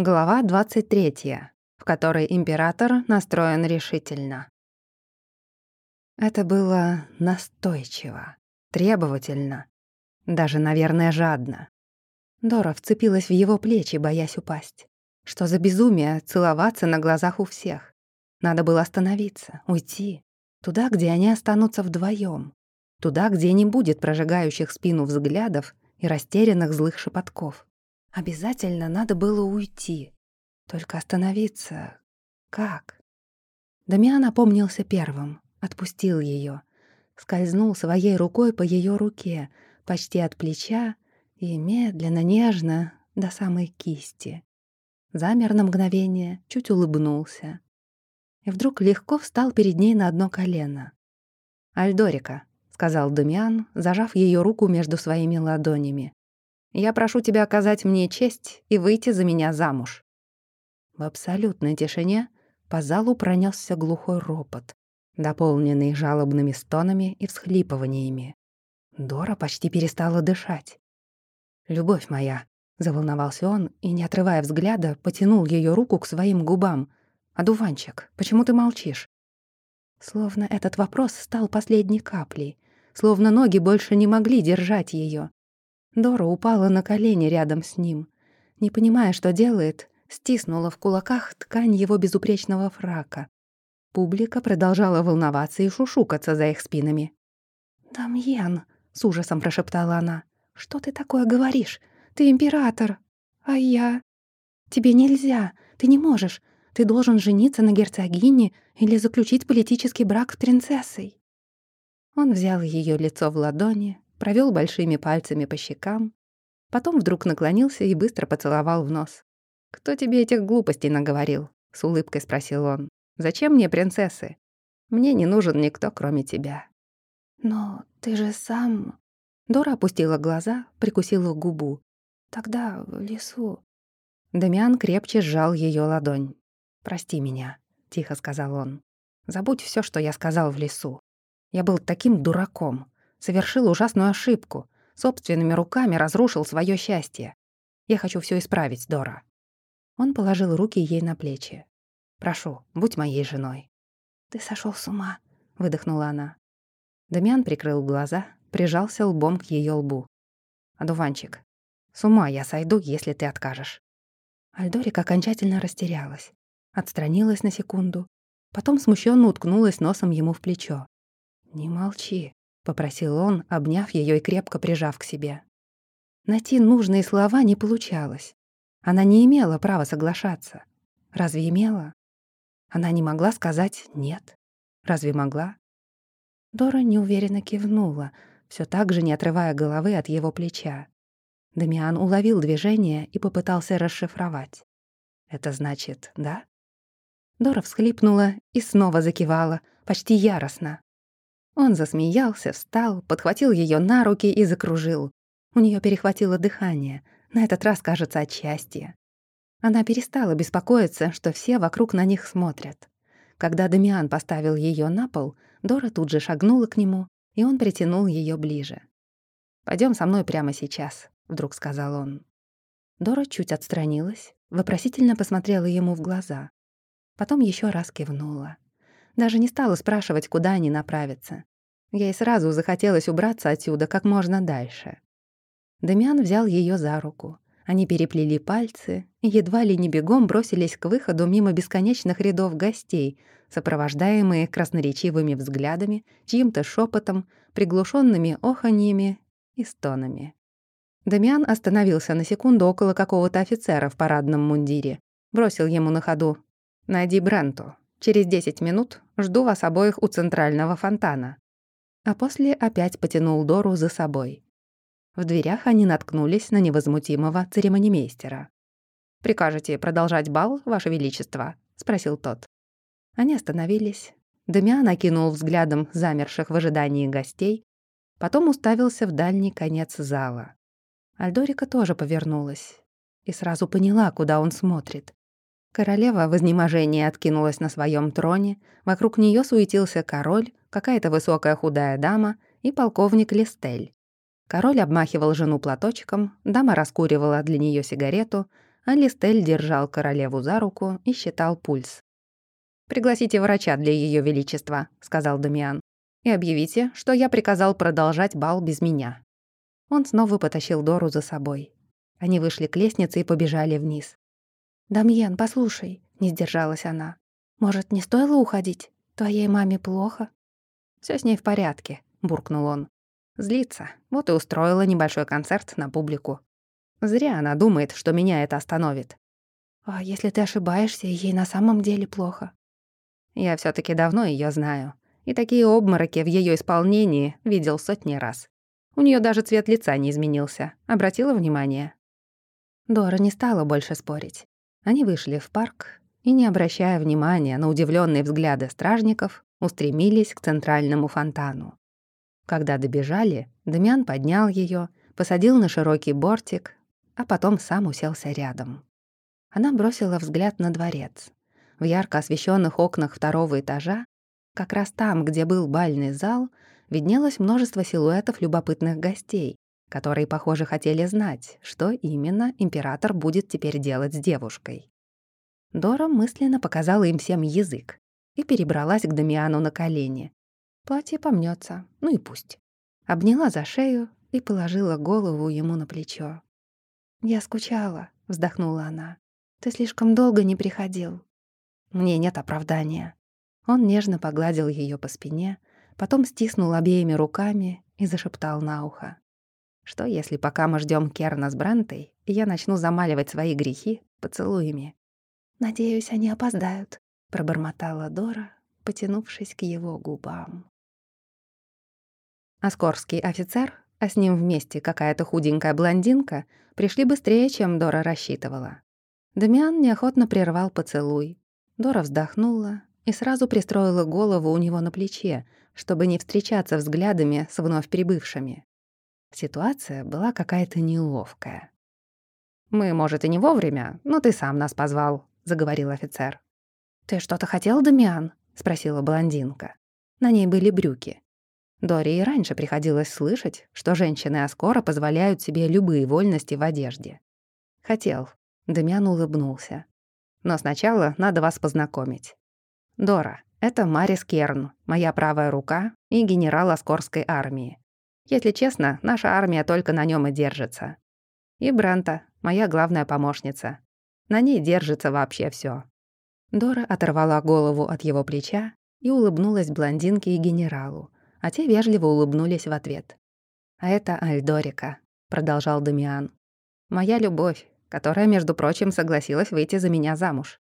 Глава 23, в которой император настроен решительно. Это было настойчиво, требовательно, даже, наверное, жадно. Дора вцепилась в его плечи, боясь упасть. Что за безумие целоваться на глазах у всех? Надо было остановиться, уйти. Туда, где они останутся вдвоем, Туда, где не будет прожигающих спину взглядов и растерянных злых шепотков. Обязательно надо было уйти. Только остановиться... Как? Дамиан опомнился первым, отпустил ее, скользнул своей рукой по ее руке, почти от плеча и медленно, нежно до самой кисти. Замер на мгновение, чуть улыбнулся. И вдруг легко встал перед ней на одно колено. «Альдорика», — сказал Дамиан, зажав ее руку между своими ладонями. Я прошу тебя оказать мне честь и выйти за меня замуж». В абсолютной тишине по залу пронесся глухой ропот, дополненный жалобными стонами и всхлипываниями. Дора почти перестала дышать. «Любовь моя», — заволновался он и, не отрывая взгляда, потянул ее руку к своим губам. «Одуванчик, почему ты молчишь?» Словно этот вопрос стал последней каплей, словно ноги больше не могли держать ее. Дора упала на колени рядом с ним. Не понимая, что делает, стиснула в кулаках ткань его безупречного фрака. Публика продолжала волноваться и шушукаться за их спинами. «Дамьен», — с ужасом прошептала она, — «что ты такое говоришь? Ты император. А я? Тебе нельзя, ты не можешь. Ты должен жениться на герцогине или заключить политический брак с принцессой». Он взял ее лицо в ладони, провел большими пальцами по щекам, потом вдруг наклонился и быстро поцеловал в нос. «Кто тебе этих глупостей наговорил?» — с улыбкой спросил он. «Зачем мне принцессы? Мне не нужен никто, кроме тебя». «Но ты же сам...» Дора опустила глаза, прикусила губу. «Тогда в лесу...» Дамиан крепче сжал ее ладонь. «Прости меня», — тихо сказал он. «Забудь все, что я сказал в лесу. Я был таким дураком совершил ужасную ошибку, собственными руками разрушил свое счастье. Я хочу все исправить, Дора». Он положил руки ей на плечи. «Прошу, будь моей женой». «Ты сошел с ума», — выдохнула она. Дамиан прикрыл глаза, прижался лбом к ее лбу. «Одуванчик, с ума я сойду, если ты откажешь». Альдорик окончательно растерялась, отстранилась на секунду, потом смущенно уткнулась носом ему в плечо. «Не молчи», попросил он, обняв ее и крепко прижав к себе. Найти нужные слова не получалось. Она не имела права соглашаться. Разве имела? Она не могла сказать «нет». Разве могла? Дора неуверенно кивнула, все так же не отрывая головы от его плеча. Дамиан уловил движение и попытался расшифровать. «Это значит, да?» Дора всхлипнула и снова закивала, почти яростно. Он засмеялся, встал, подхватил ее на руки и закружил. У нее перехватило дыхание, на этот раз, кажется, от счастья. Она перестала беспокоиться, что все вокруг на них смотрят. Когда Дамиан поставил ее на пол, Дора тут же шагнула к нему, и он притянул ее ближе. Пойдем со мной прямо сейчас», — вдруг сказал он. Дора чуть отстранилась, вопросительно посмотрела ему в глаза. Потом еще раз кивнула. Даже не стала спрашивать, куда они направятся. Ей сразу захотелось убраться отсюда как можно дальше. Дамиан взял ее за руку. Они переплели пальцы и едва ли не бегом бросились к выходу мимо бесконечных рядов гостей, сопровождаемые красноречивыми взглядами, чьим-то шепотом, приглушенными оханьями и стонами. Дамиан остановился на секунду около какого-то офицера в парадном мундире. Бросил ему на ходу «Найди Бренту». Через десять минут жду вас обоих у центрального фонтана». А после опять потянул Дору за собой. В дверях они наткнулись на невозмутимого церемонимейстера. «Прикажете продолжать бал, Ваше Величество?» — спросил тот. Они остановились. Дамиан окинул взглядом замерших в ожидании гостей, потом уставился в дальний конец зала. Альдорика тоже повернулась и сразу поняла, куда он смотрит. Королева в изнеможении откинулась на своем троне, вокруг нее суетился король, какая-то высокая худая дама и полковник Листель. Король обмахивал жену платочком, дама раскуривала для нее сигарету, а Листель держал королеву за руку и считал пульс. «Пригласите врача для Ее Величества», — сказал Дамиан, «и объявите, что я приказал продолжать бал без меня». Он снова потащил Дору за собой. Они вышли к лестнице и побежали вниз. «Дамьен, послушай», — не сдержалась она. «Может, не стоило уходить? Твоей маме плохо?» Все с ней в порядке», — буркнул он. «Злится. Вот и устроила небольшой концерт на публику. Зря она думает, что меня это остановит». «А если ты ошибаешься, ей на самом деле плохо?» Я все таки давно ее знаю. И такие обмороки в ее исполнении видел сотни раз. У нее даже цвет лица не изменился. Обратила внимание? Дора не стала больше спорить. Они вышли в парк и, не обращая внимания на удивленные взгляды стражников, устремились к центральному фонтану. Когда добежали, Дамиан поднял ее, посадил на широкий бортик, а потом сам уселся рядом. Она бросила взгляд на дворец в ярко освещенных окнах второго этажа, как раз там, где был бальный зал, виднелось множество силуэтов любопытных гостей, которые, похоже, хотели знать, что именно император будет теперь делать с девушкой. Дора мысленно показала им всем язык и перебралась к Дамиану на колени. Платье помнется, ну и пусть. Обняла за шею и положила голову ему на плечо. «Я скучала», — вздохнула она. «Ты слишком долго не приходил. Мне нет оправдания». Он нежно погладил ее по спине, потом стиснул обеими руками и зашептал на ухо. «Что, если пока мы ждем Керна с Брентой, я начну замаливать свои грехи поцелуями?» «Надеюсь, они опоздают», — пробормотала Дора, потянувшись к его губам. Оскорский офицер, а с ним вместе какая-то худенькая блондинка, пришли быстрее, чем Дора рассчитывала. Дамиан неохотно прервал поцелуй, Дора вздохнула и сразу пристроила голову у него на плече, чтобы не встречаться взглядами с вновь прибывшими. Ситуация была какая-то неловкая. «Мы, может, и не вовремя, но ты сам нас позвал», — заговорил офицер. «Ты что-то хотел, Дамиан?» — спросила блондинка. На ней были брюки. Доре и раньше приходилось слышать, что женщины Аскора позволяют себе любые вольности в одежде. «Хотел». Дамиан улыбнулся. Но сначала надо вас познакомить. Дора, это Марис Керн, моя правая рука и генерал Оскорской армии. Если честно, наша армия только на нем и держится. И Бранта, моя главная помощница. На ней держится вообще все. Дора оторвала голову от его плеча и улыбнулась блондинке и генералу, а те вежливо улыбнулись в ответ. «А это Альдорика», — продолжал Дамиан. «Моя любовь, которая, между прочим, согласилась выйти за меня замуж.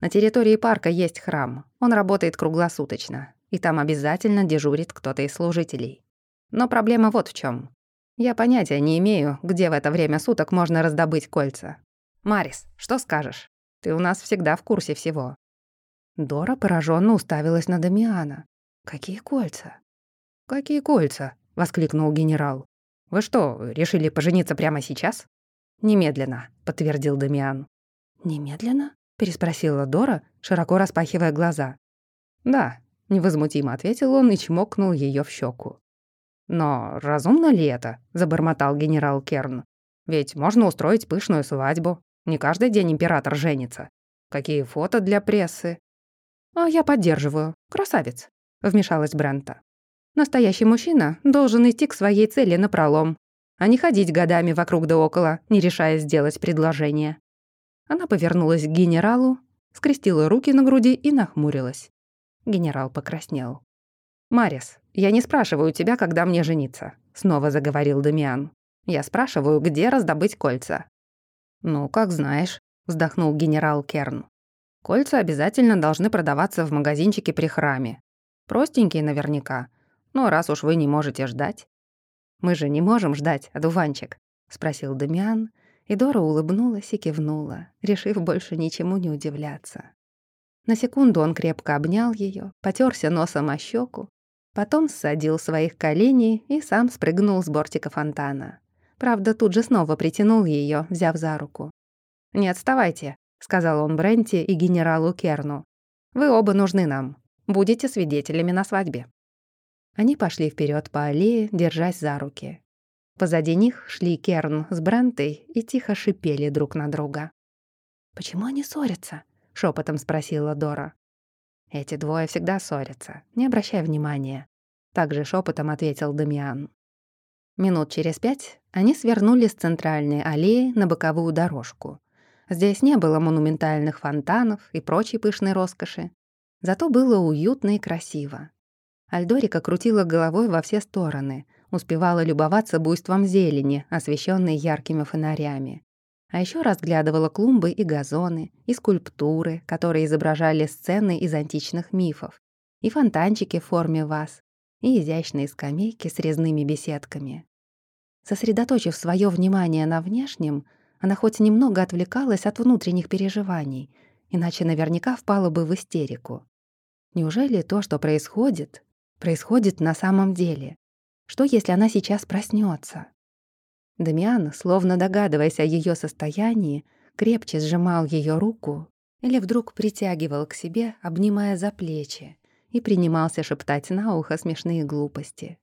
На территории парка есть храм, он работает круглосуточно, и там обязательно дежурит кто-то из служителей. Но проблема вот в чем. Я понятия не имею, где в это время суток можно раздобыть кольца. Марис, что скажешь? Ты у нас всегда в курсе всего. Дора пораженно уставилась на Дамиана. Какие кольца? Какие кольца? воскликнул генерал. Вы что, решили пожениться прямо сейчас? «Немедленно», — подтвердил Дамиан. «Немедленно?» — переспросила Дора, широко распахивая глаза. «Да», — невозмутимо ответил он и чмокнул ее в щеку. «Но разумно ли это?» — забормотал генерал Керн. «Ведь можно устроить пышную свадьбу. Не каждый день император женится. Какие фото для прессы?» «А я поддерживаю. Красавец», — вмешалась Брента. «Настоящий мужчина должен идти к своей цели напролом, а не ходить годами вокруг да около, не решая сделать предложение. Она повернулась к генералу, скрестила руки на груди и нахмурилась. Генерал покраснел. «Марис, я не спрашиваю тебя, когда мне жениться», — снова заговорил Дамиан. «Я спрашиваю, где раздобыть кольца». «Ну, как знаешь», — вздохнул генерал Керн. «Кольца обязательно должны продаваться в магазинчике при храме. Простенькие наверняка. Но раз уж вы не можете ждать, мы же не можем ждать, одуванчик?» — спросил Дамиан, и Дора улыбнулась и кивнула, решив больше ничему не удивляться. На секунду он крепко обнял ее, потерся носом о щеку, потом ссадил своих коленей и сам спрыгнул с бортика фонтана. Правда, тут же снова притянул ее, взяв за руку. «Не отставайте», — сказал он Бренти и генералу Керну. «Вы оба нужны нам. Будете свидетелями на свадьбе». Они пошли вперед по аллее, держась за руки. Позади них шли Керн с Брентой и тихо шипели друг на друга. «Почему они ссорятся?» — шепотом спросила Дора. «Эти двое всегда ссорятся. Не обращай внимания», — также шепотом ответил Дамиан. Минут через пять они свернули с центральной аллеи на боковую дорожку. Здесь не было монументальных фонтанов и прочей пышной роскоши. Зато было уютно и красиво. Альдорика крутила головой во все стороны, успевала любоваться буйством зелени, освещенной яркими фонарями. А еще разглядывала клумбы и газоны, и скульптуры, которые изображали сцены из античных мифов, и фонтанчики в форме ваз, и изящные скамейки с резными беседками. Сосредоточив свое внимание на внешнем, она хоть немного отвлекалась от внутренних переживаний, иначе наверняка впала бы в истерику. Неужели то, что происходит, происходит на самом деле? Что, если она сейчас проснется? Дамиан, словно догадываясь о ее состоянии, крепче сжимал ее руку или вдруг притягивал к себе, обнимая за плечи, и принимался шептать на ухо смешные глупости.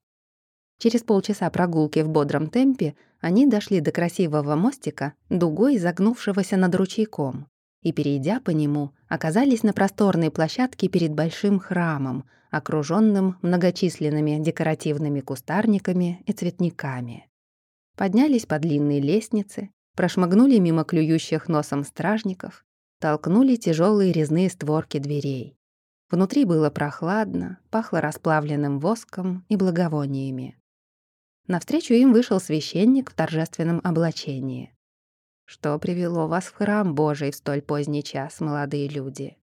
Через полчаса прогулки в бодром темпе они дошли до красивого мостика, дугой загнувшегося над ручейком, и, перейдя по нему, оказались на просторной площадке перед большим храмом, окруженным многочисленными декоративными кустарниками и цветниками. Поднялись по длинной лестнице, прошмыгнули мимо клюющих носом стражников, толкнули тяжелые резные створки дверей. Внутри было прохладно, пахло расплавленным воском и благовониями. Навстречу им вышел священник в торжественном облачении. «Что привело вас в храм Божий в столь поздний час, молодые люди?»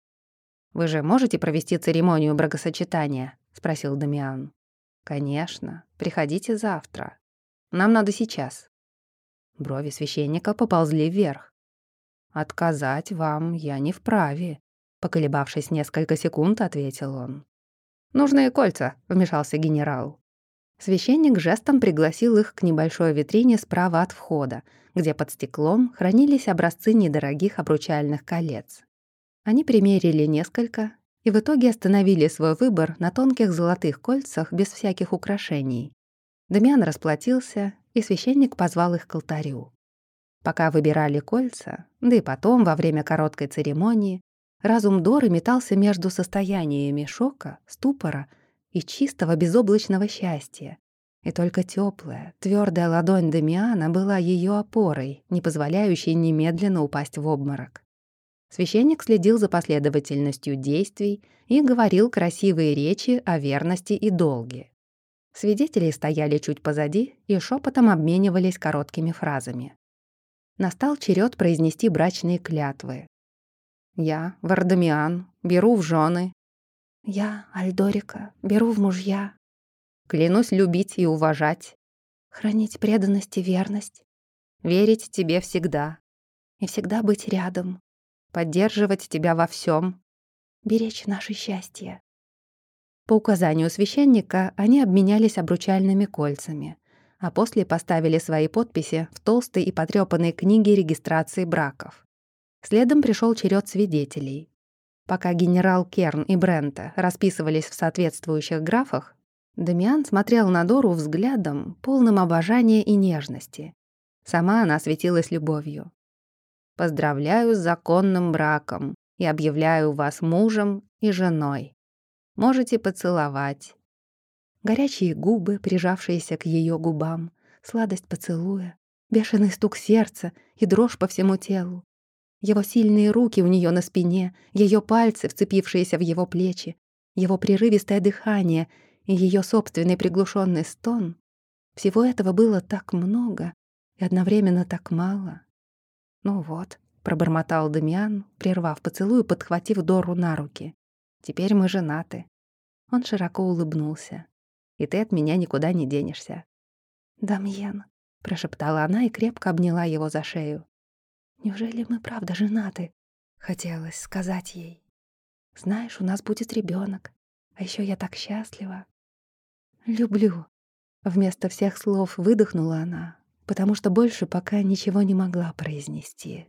«Вы же можете провести церемонию бракосочетания?» — спросил Дамиан. «Конечно. Приходите завтра. Нам надо сейчас». Брови священника поползли вверх. «Отказать вам я не вправе», — поколебавшись несколько секунд, ответил он. «Нужные кольца», — вмешался генерал. Священник жестом пригласил их к небольшой витрине справа от входа, где под стеклом хранились образцы недорогих обручальных колец. Они примерили несколько и в итоге остановили свой выбор на тонких золотых кольцах без всяких украшений. Дамиан расплатился, и священник позвал их к алтарю. Пока выбирали кольца, да и потом, во время короткой церемонии, разум Доры метался между состояниями шока, ступора и чистого безоблачного счастья. И только теплая, твердая ладонь Дамиана была ее опорой, не позволяющей немедленно упасть в обморок. Священник следил за последовательностью действий и говорил красивые речи о верности и долге. Свидетели стояли чуть позади и шепотом обменивались короткими фразами. Настал черед произнести брачные клятвы. «Я, Вардамиан, беру в жены я, Альдорика, беру в мужья. Клянусь любить и уважать. Хранить преданность и верность. Верить тебе всегда. И всегда быть рядом. Поддерживать тебя во всем. Беречь наше счастье. По указанию священника они обменялись обручальными кольцами, а после поставили свои подписи в толстой и потрёпанной книге регистрации браков. Следом пришел черед свидетелей. Пока генерал Керн и Брента расписывались в соответствующих графах, Дамиан смотрел на Дору взглядом, полным обожания и нежности. Сама она светилась любовью. «Поздравляю с законным браком и объявляю вас мужем и женой. Можете поцеловать». Горячие губы, прижавшиеся к ее губам, сладость поцелуя, бешеный стук сердца и дрожь по всему телу. Его сильные руки у нее на спине, ее пальцы, вцепившиеся в его плечи, его прерывистое дыхание и ее собственный приглушенный стон. Всего этого было так много и одновременно так мало. «Ну вот», — пробормотал Дамиан, прервав поцелуй, подхватив Дору на руки. «Теперь мы женаты». Он широко улыбнулся. «И ты от меня никуда не денешься». «Дамьен», — прошептала она и крепко обняла его за шею. Неужели мы правда женаты? Хотелось сказать ей. Знаешь, у нас будет ребенок, а еще я так счастлива. Люблю. Вместо всех слов выдохнула она, потому что больше пока ничего не могла произнести.